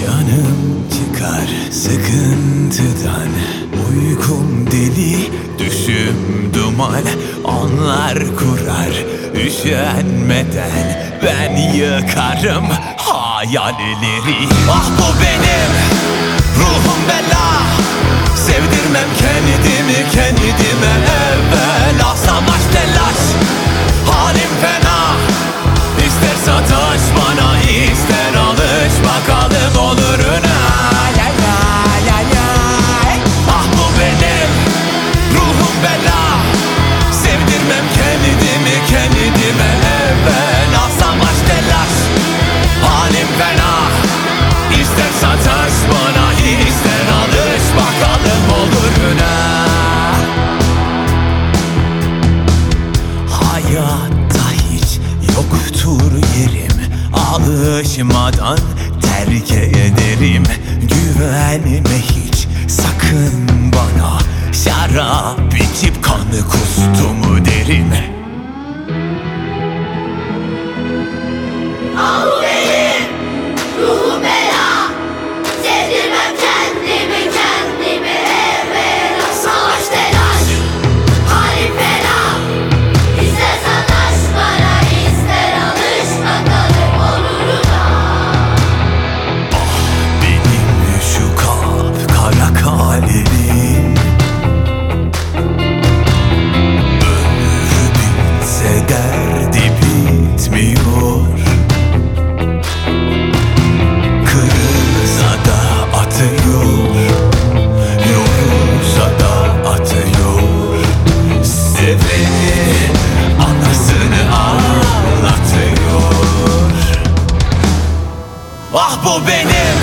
Canım çıkar sıkıntıdan. Uykum deli, düşüm duman. Onlar kurar üşenmeden. Ben yıkarım hayalleri. Ah bu benim Hayatta hiç yoktur yerim. Alışmadan terk ederim. Güvenme hiç bitmiyor Kırılsa da atıyor. Yorulsa da atıyor. Seveni anasını ağlatıyor. Ah bu benim